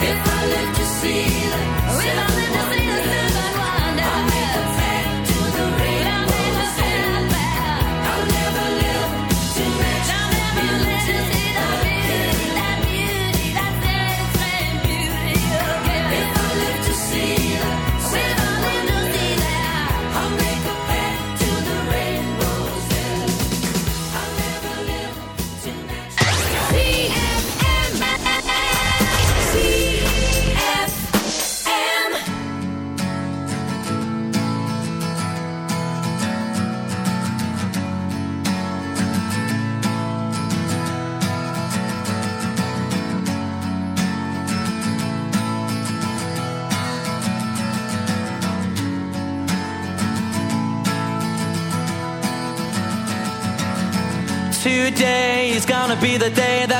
Be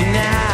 now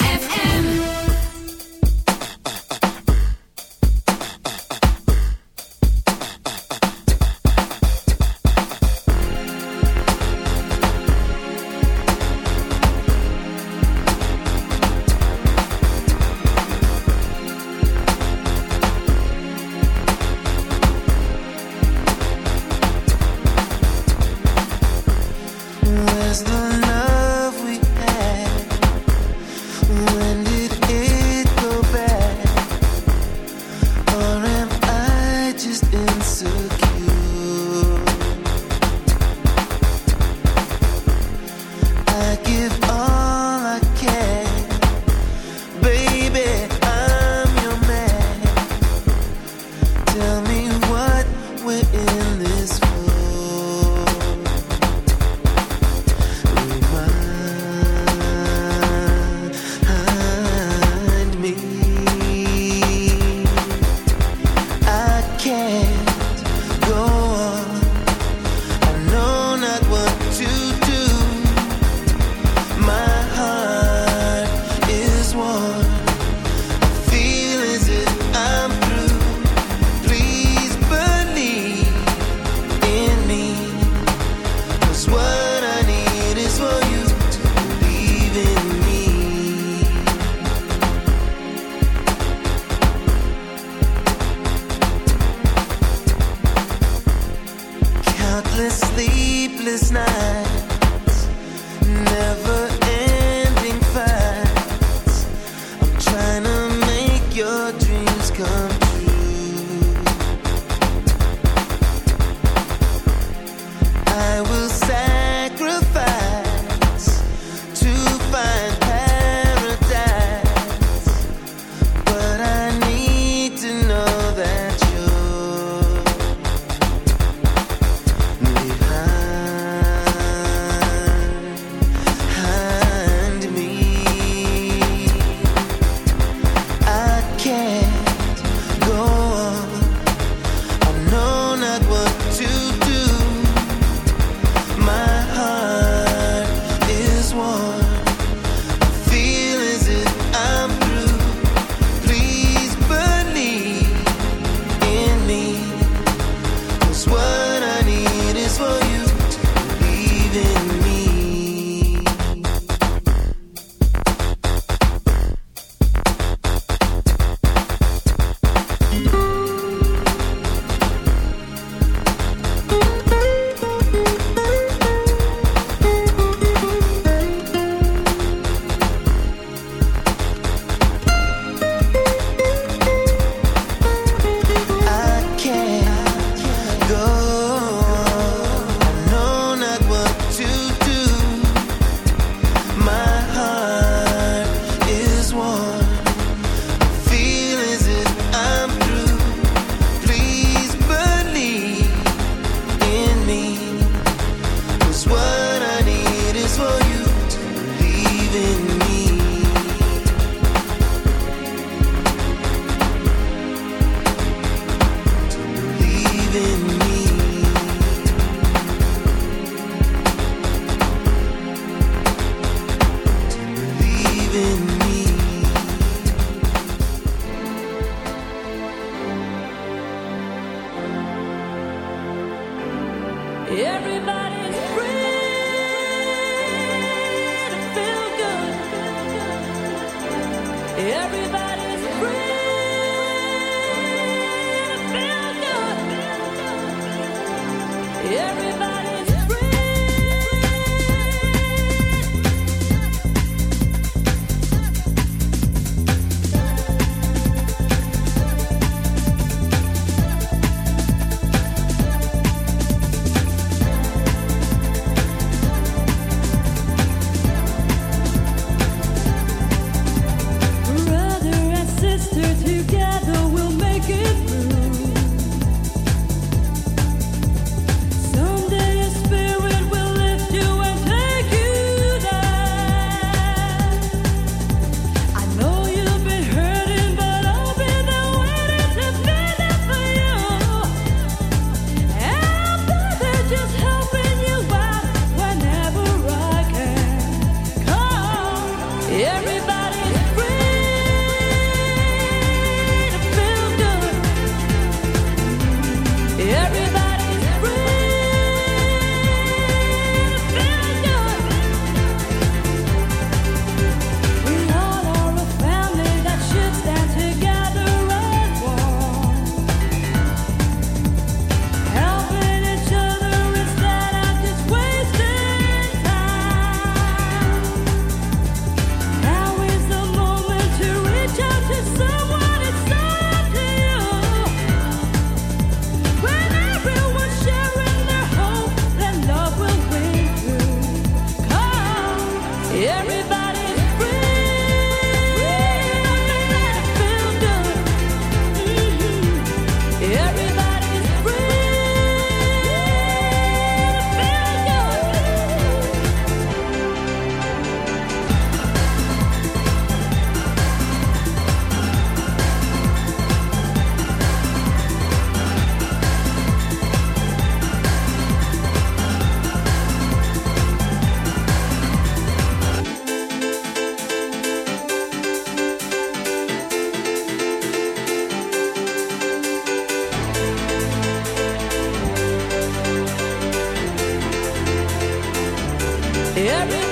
I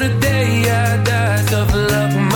the day I die, tough luck.